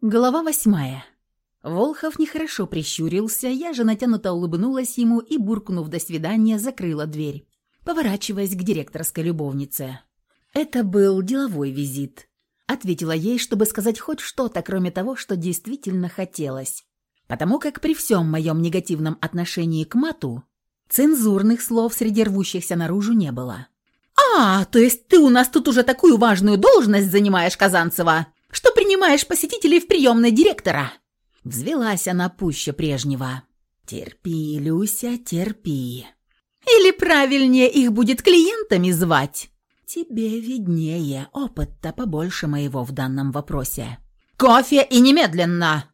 Глава восьмая. Волхов нехорошо прищурился, я же натянуто улыбнулась ему и, буркнув «до свидания», закрыла дверь, поворачиваясь к директорской любовнице. «Это был деловой визит», — ответила ей, чтобы сказать хоть что-то, кроме того, что действительно хотелось. Потому как при всем моем негативном отношении к мату цензурных слов среди рвущихся наружу не было. «А, то есть ты у нас тут уже такую важную должность занимаешь, Казанцева, принимаешь посетителей в приемной директора?» Взвелась она пуще прежнего. «Терпи, Люся, терпи». «Или правильнее их будет клиентами звать?» «Тебе виднее, опыт-то побольше моего в данном вопросе». «Кофе и немедленно!»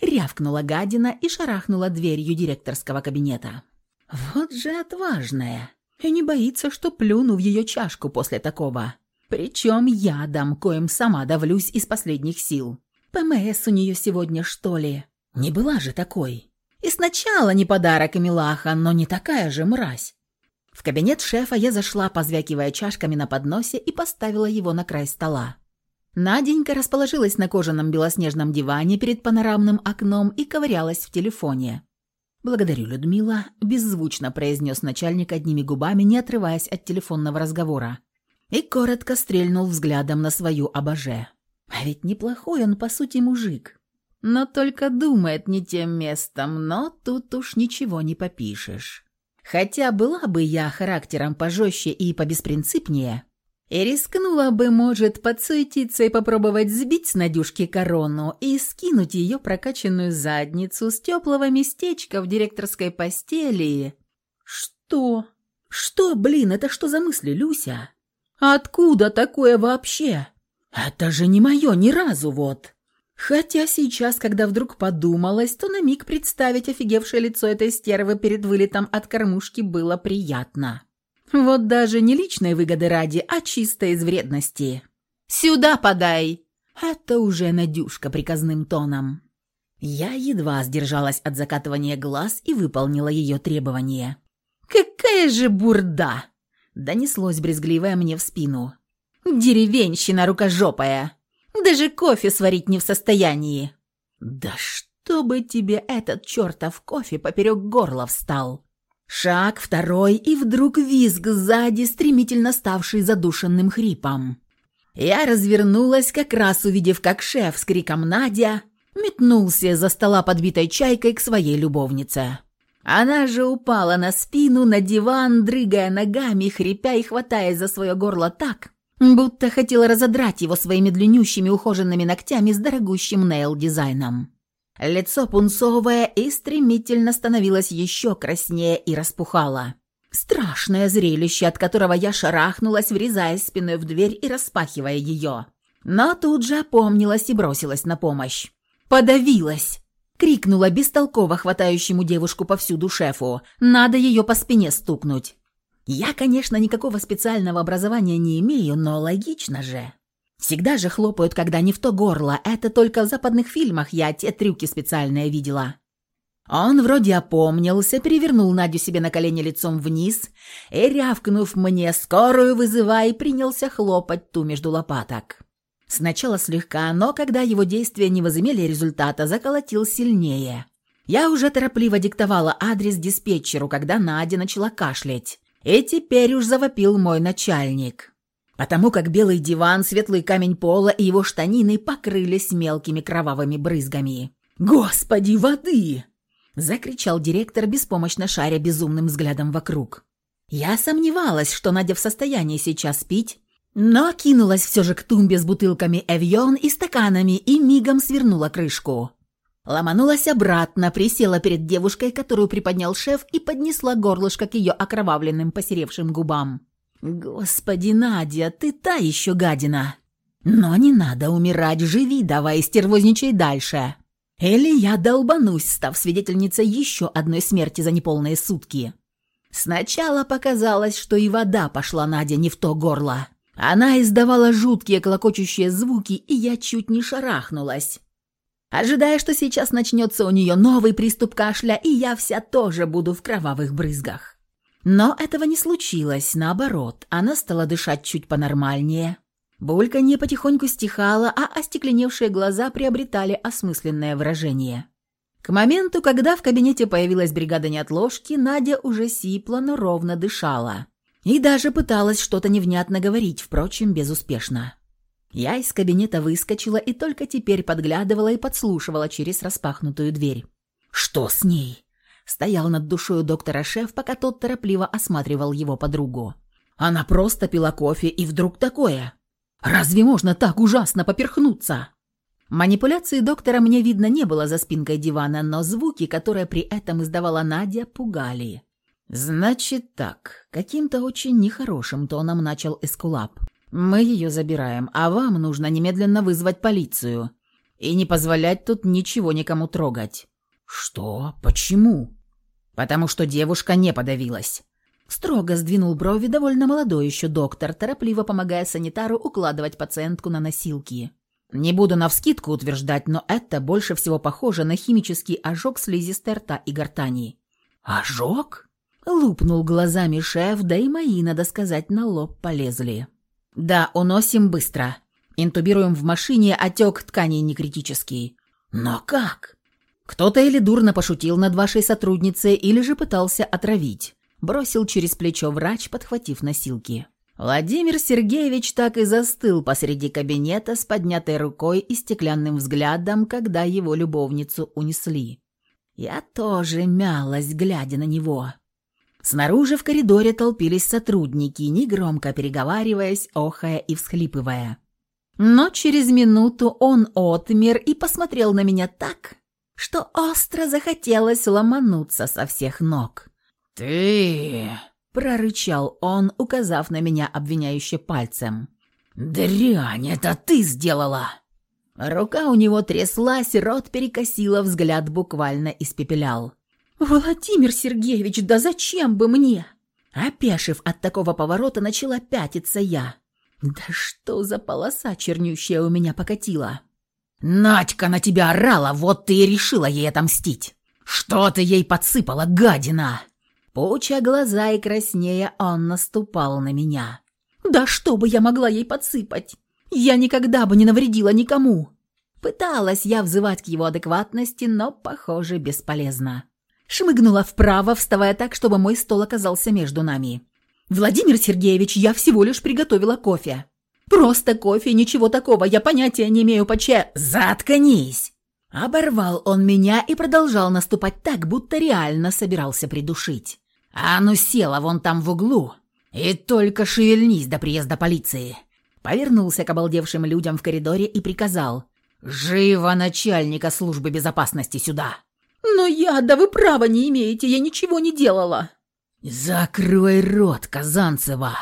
Рявкнула гадина и шарахнула дверью директорского кабинета. Вот же отважная. И не боится, что плюну в ее чашку после такого. Причем ядом, коим сама давлюсь из последних сил. ПМС у нее сегодня, что ли? Не была же такой. И сначала не подарок и милаха, но не такая же мразь. В кабинет шефа я зашла, позвякивая чашками на подносе, и поставила его на край стола. Наденька расположилась на кожаном белоснежном диване перед панорамным окном и ковырялась в телефоне. «Благодарю, Людмила», – беззвучно произнес начальник одними губами, не отрываясь от телефонного разговора и коротко стрельнул взглядом на свою обоже. А ведь неплохой он, по сути, мужик. Но только думает не тем местом, но тут уж ничего не попишешь. Хотя была бы я характером пожестче и побеспринципнее, и рискнула бы, может, подсуетиться и попробовать сбить с Надюшки корону и скинуть ее прокачанную задницу с теплого местечка в директорской постели. Что? Что, блин, это что за мысли, Люся? Откуда такое вообще? Это же не мое ни разу вот. Хотя сейчас, когда вдруг подумалось, то на миг представить офигевшее лицо этой стервы перед вылетом от кормушки было приятно. Вот даже не личной выгоды ради, а чисто из вредности. «Сюда подай!» Это уже Надюшка приказным тоном. Я едва сдержалась от закатывания глаз и выполнила ее требование. «Какая же бурда!» Донеслось брезгливое мне в спину. «Деревенщина рукожопая! Даже кофе сварить не в состоянии!» «Да чтобы тебе этот чертов кофе поперек горла встал!» Шаг второй, и вдруг визг сзади, стремительно ставший задушенным хрипом. Я развернулась, как раз увидев, как шеф с криком «Надя!» метнулся за стола подбитой чайкой к своей любовнице. Она же упала на спину, на диван, дрыгая ногами, хрипя и хватаясь за свое горло так, будто хотела разодрать его своими длиннющими ухоженными ногтями с дорогущим нейл-дизайном. Лицо пунцовое и стремительно становилось еще краснее и распухало. Страшное зрелище, от которого я шарахнулась, врезаясь спиной в дверь и распахивая ее. Но тут же опомнилась и бросилась на помощь. Подавилась. Крикнула бестолково хватающему девушку повсюду шефу. «Надо ее по спине стукнуть». Я, конечно, никакого специального образования не имею, но логично же. Всегда же хлопают, когда не в то горло. Это только в западных фильмах я те трюки специальные видела. Он вроде опомнился, перевернул Надю себе на колени лицом вниз и, рявкнув мне «скорую вызывай», принялся хлопать ту между лопаток. Сначала слегка, но когда его действия не возымели результата, заколотил сильнее. Я уже торопливо диктовала адрес диспетчеру, когда Надя начала кашлять. И теперь уж завопил мой начальник. Потому как белый диван, светлый камень пола и его штанины покрылись мелкими кровавыми брызгами. «Господи, воды!» – закричал директор, беспомощно шаря безумным взглядом вокруг. Я сомневалась, что Надя в состоянии сейчас пить, но кинулась все же к тумбе с бутылками «Эвьон» и стаканами и мигом свернула крышку. Ломанулась обратно, присела перед девушкой, которую приподнял шеф, и поднесла горлышко к ее окровавленным посеревшим губам. «Господи, Надя, ты та еще гадина!» «Но не надо умирать, живи давай, стервозничай дальше!» Или я долбанусь, став свидетельницей еще одной смерти за неполные сутки. Сначала показалось, что и вода пошла Надя не в то горло. Она издавала жуткие клокочущие звуки, и я чуть не шарахнулась. Ожидая, что сейчас начнется у нее новый приступ кашля, и я вся тоже буду в кровавых брызгах. Но этого не случилось, наоборот, она стала дышать чуть понормальнее. Бульканье потихоньку стихало, а остекленевшие глаза приобретали осмысленное выражение. К моменту, когда в кабинете появилась бригада неотложки, Надя уже сипла, но ровно дышала. И даже пыталась что-то невнятно говорить, впрочем, безуспешно. Я из кабинета выскочила и только теперь подглядывала и подслушивала через распахнутую дверь. «Что с ней?» Стоял над душою доктора шеф, пока тот торопливо осматривал его подругу. «Она просто пила кофе, и вдруг такое? Разве можно так ужасно поперхнуться?» Манипуляции доктора мне видно не было за спинкой дивана, но звуки, которые при этом издавала Надя, пугали. «Значит так», — каким-то очень нехорошим тоном начал Эскулап. «Мы ее забираем, а вам нужно немедленно вызвать полицию и не позволять тут ничего никому трогать». «Что? Почему?» «Потому что девушка не подавилась». Строго сдвинул брови довольно молодой еще доктор, торопливо помогая санитару укладывать пациентку на носилки. Не буду навскидку утверждать, но это больше всего похоже на химический ожог слизистой рта и гортани. «Ожог?» — лупнул глазами шеф, да и мои, надо сказать, на лоб полезли. «Да, уносим быстро. Интубируем в машине, отек тканей некритический». «Но как?» «Кто-то или дурно пошутил над вашей сотрудницей, или же пытался отравить», — бросил через плечо врач, подхватив носилки. Владимир Сергеевич так и застыл посреди кабинета с поднятой рукой и стеклянным взглядом, когда его любовницу унесли. Я тоже мялась, глядя на него. Снаружи в коридоре толпились сотрудники, негромко переговариваясь, охая и всхлипывая. Но через минуту он отмер и посмотрел на меня так, что остро захотелось ломануться со всех ног. «Ты...» прорычал он, указав на меня обвиняюще пальцем. «Дрянь, это ты сделала!» Рука у него тряслась, рот перекосила, взгляд буквально испепелял. «Владимир Сергеевич, да зачем бы мне?» Опешив от такого поворота, начала пятиться я. «Да что за полоса чернющая у меня покатила?» «Надька на тебя орала, вот ты и решила ей отомстить! Что ты ей подсыпала, гадина?» Пуча глаза и краснея, он наступал на меня. «Да что бы я могла ей подсыпать? Я никогда бы не навредила никому!» Пыталась я взывать к его адекватности, но, похоже, бесполезно. Шмыгнула вправо, вставая так, чтобы мой стол оказался между нами. «Владимир Сергеевич, я всего лишь приготовила кофе». «Просто кофе, ничего такого, я понятия не имею по че...» «Заткнись!» Оборвал он меня и продолжал наступать так, будто реально собирался придушить. «А ну села вон там в углу и только шевельнись до приезда полиции!» Повернулся к обалдевшим людям в коридоре и приказал. «Живо начальника службы безопасности сюда!» «Но я, да вы права не имеете, я ничего не делала!» «Закрой рот, Казанцева!»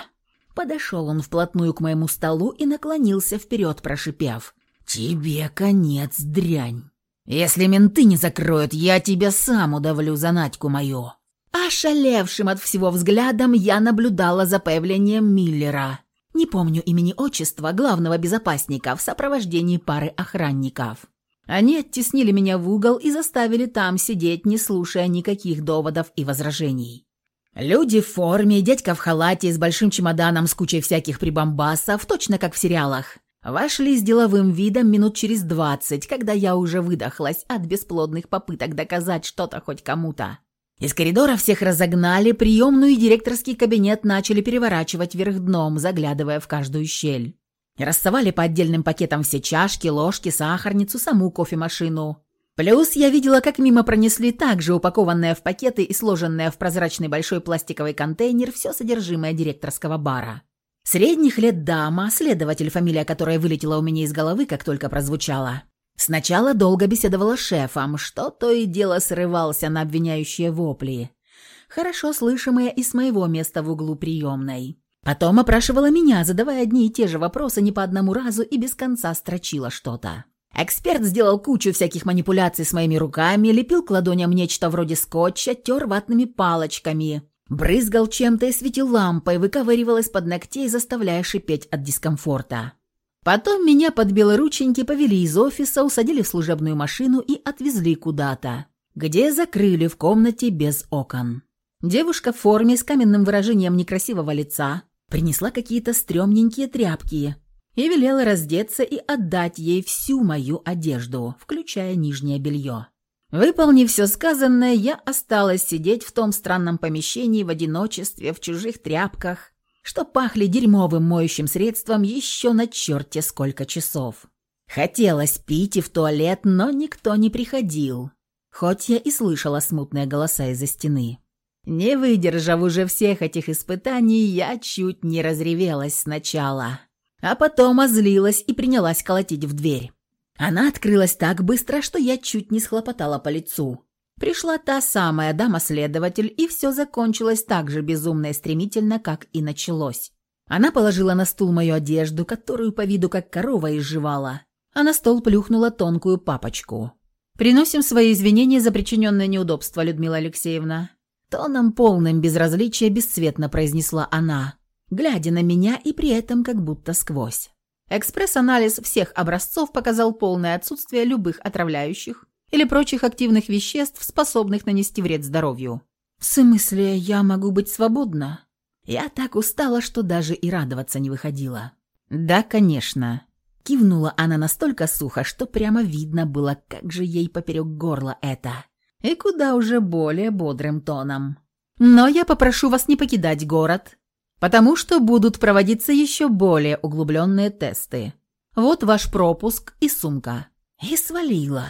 Подошел он вплотную к моему столу и наклонился вперед, прошипев. «Тебе конец, дрянь! Если менты не закроют, я тебя сам удавлю за Надьку мою!» Ошалевшим от всего взглядом я наблюдала за появлением Миллера. Не помню имени отчества главного безопасника в сопровождении пары охранников. Они оттеснили меня в угол и заставили там сидеть, не слушая никаких доводов и возражений. Люди в форме, дядька в халате с большим чемоданом с кучей всяких прибамбасов, точно как в сериалах. Вошли с деловым видом минут через двадцать, когда я уже выдохлась от бесплодных попыток доказать что-то хоть кому-то. Из коридора всех разогнали, приемную и директорский кабинет начали переворачивать вверх дном, заглядывая в каждую щель. Рассовали по отдельным пакетам все чашки, ложки, сахарницу, саму кофемашину. Плюс я видела, как мимо пронесли также упакованное в пакеты и сложенное в прозрачный большой пластиковый контейнер все содержимое директорского бара. Средних лет дама, следователь, фамилия которой вылетела у меня из головы, как только прозвучала, Сначала долго беседовала с шефом, что то и дело срывался на обвиняющие вопли, хорошо слышимые из моего места в углу приемной. Потом опрашивала меня, задавая одни и те же вопросы не по одному разу и без конца строчила что-то. Эксперт сделал кучу всяких манипуляций с моими руками, лепил к ладоням нечто вроде скотча, тер ватными палочками, брызгал чем-то и светил лампой, выковыривал из-под ногтей, заставляя шипеть от дискомфорта. Потом меня под белорученьки повели из офиса, усадили в служебную машину и отвезли куда-то, где закрыли в комнате без окон. Девушка в форме с каменным выражением некрасивого лица принесла какие-то стрёмненькие тряпки и велела раздеться и отдать ей всю мою одежду, включая нижнее белье. Выполнив все сказанное, я осталась сидеть в том странном помещении в одиночестве, в чужих тряпках, что пахли дерьмовым моющим средством еще на черте сколько часов. Хотелось пить и в туалет, но никто не приходил, хоть я и слышала смутные голоса из-за стены. Не выдержав уже всех этих испытаний, я чуть не разревелась сначала, а потом озлилась и принялась колотить в дверь. Она открылась так быстро, что я чуть не схлопотала по лицу. Пришла та самая дама-следователь, и все закончилось так же безумно и стремительно, как и началось. Она положила на стул мою одежду, которую по виду как корова изживала, а на стол плюхнула тонкую папочку. «Приносим свои извинения за причиненное неудобство, Людмила Алексеевна». Тоном полным безразличия бесцветно произнесла она, глядя на меня и при этом как будто сквозь. Экспресс-анализ всех образцов показал полное отсутствие любых отравляющих или прочих активных веществ, способных нанести вред здоровью. «В смысле, я могу быть свободна?» Я так устала, что даже и радоваться не выходила. «Да, конечно». Кивнула она настолько сухо, что прямо видно было, как же ей поперек горла это. И куда уже более бодрым тоном. «Но я попрошу вас не покидать город, потому что будут проводиться еще более углубленные тесты. Вот ваш пропуск и сумка». И свалила.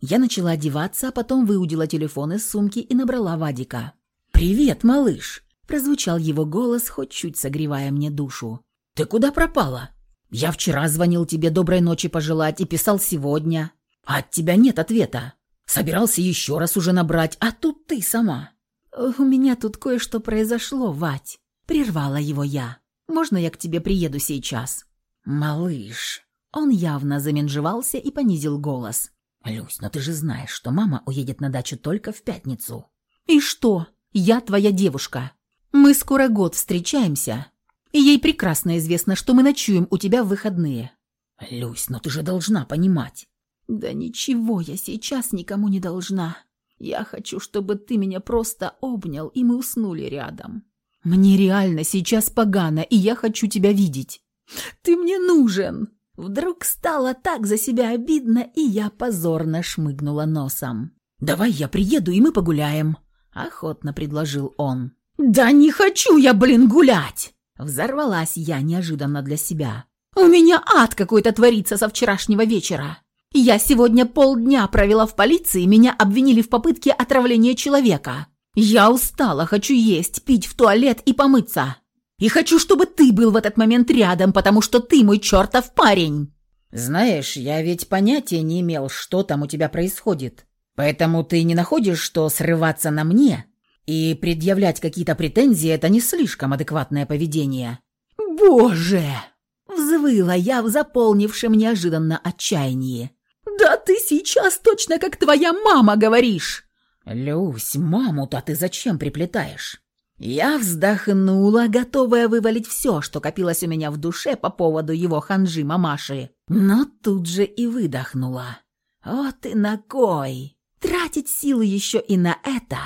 Я начала одеваться, а потом выудила телефон из сумки и набрала Вадика. «Привет, малыш!» – прозвучал его голос, хоть чуть согревая мне душу. «Ты куда пропала? Я вчера звонил тебе доброй ночи пожелать и писал сегодня. А от тебя нет ответа. Собирался еще раз уже набрать, а тут ты сама». «У меня тут кое-что произошло, Вать», – прервала его я. «Можно я к тебе приеду сейчас?» «Малыш». Он явно заменжевался и понизил голос. «Люсь, но ты же знаешь, что мама уедет на дачу только в пятницу». «И что? Я твоя девушка. Мы скоро год встречаемся, и ей прекрасно известно, что мы ночуем у тебя в выходные». «Люсь, но ты же должна понимать». «Да ничего я сейчас никому не должна. Я хочу, чтобы ты меня просто обнял, и мы уснули рядом. Мне реально сейчас погано, и я хочу тебя видеть. Ты мне нужен!» Вдруг стало так за себя обидно, и я позорно шмыгнула носом. «Давай я приеду, и мы погуляем», — охотно предложил он. «Да не хочу я, блин, гулять!» Взорвалась я неожиданно для себя. «У меня ад какой-то творится со вчерашнего вечера. Я сегодня полдня провела в полиции, меня обвинили в попытке отравления человека. Я устала, хочу есть, пить в туалет и помыться. И хочу, чтобы ты был в этот момент рядом, потому что ты мой чертов парень!» «Знаешь, я ведь понятия не имел, что там у тебя происходит. Поэтому ты не находишь, что срываться на мне и предъявлять какие-то претензии – это не слишком адекватное поведение?» «Боже!» – взвыла я в заполнившем неожиданно отчаянии. «Да ты сейчас точно как твоя мама говоришь!» «Люсь, маму-то ты зачем приплетаешь?» Я вздохнула, готовая вывалить все, что копилось у меня в душе по поводу его ханжи мамаши, но тут же и выдохнула. Вот и на кой! Тратить силы еще и на это?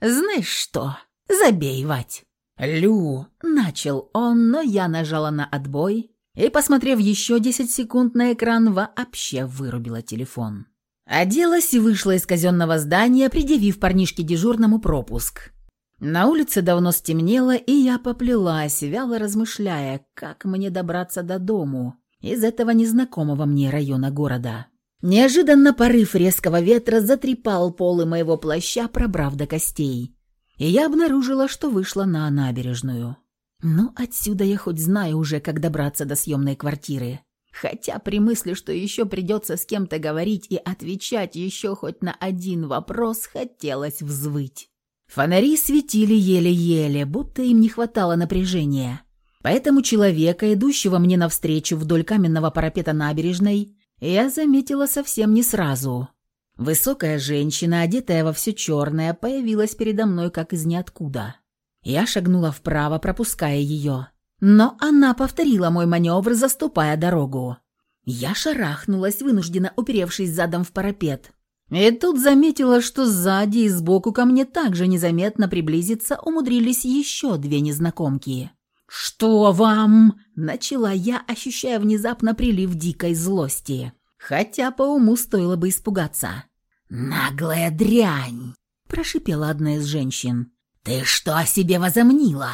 Знаешь что? Забей, Вать. «Лю!» – начал он, но я нажала на отбой и, посмотрев еще десять секунд на экран, вообще вырубила телефон. Оделась и вышла из казенного здания, предъявив парнишке дежурному пропуск. На улице давно стемнело, и я поплелась, вяло размышляя, как мне добраться до дому из этого незнакомого мне района города. Неожиданно порыв резкого ветра затрепал полы моего плаща, пробрав до костей, и я обнаружила, что вышла на набережную. Ну, отсюда я хоть знаю уже, как добраться до съемной квартиры. Хотя при мысли, что еще придется с кем-то говорить и отвечать еще хоть на один вопрос, хотелось взвыть. Фонари светили еле-еле, будто им не хватало напряжения. Поэтому человека, идущего мне навстречу вдоль каменного парапета набережной, я заметила совсем не сразу. Высокая женщина, одетая во все черное, появилась передо мной как из ниоткуда. Я шагнула вправо, пропуская ее. Но она повторила мой маневр, заступая дорогу. Я шарахнулась, вынужденно уперевшись задом в парапет. И тут заметила, что сзади и сбоку ко мне также незаметно приблизиться умудрились еще две незнакомки. «Что вам?» – начала я, ощущая внезапно прилив дикой злости. Хотя по уму стоило бы испугаться. «Наглая дрянь!» – прошипела одна из женщин. «Ты что о себе возомнила?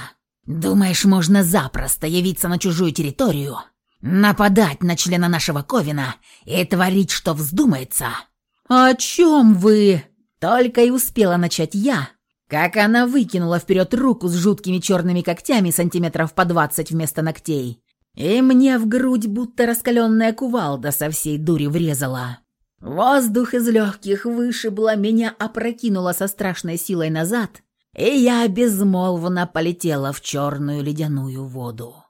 Думаешь, можно запросто явиться на чужую территорию, нападать на члена нашего Ковина и творить, что вздумается?» «О чем вы?» Только и успела начать я, как она выкинула вперед руку с жуткими черными когтями сантиметров по двадцать вместо ногтей. И мне в грудь будто раскаленная кувалда со всей дури врезала. Воздух из легких вышибло, меня опрокинуло со страшной силой назад, и я безмолвно полетела в черную ледяную воду.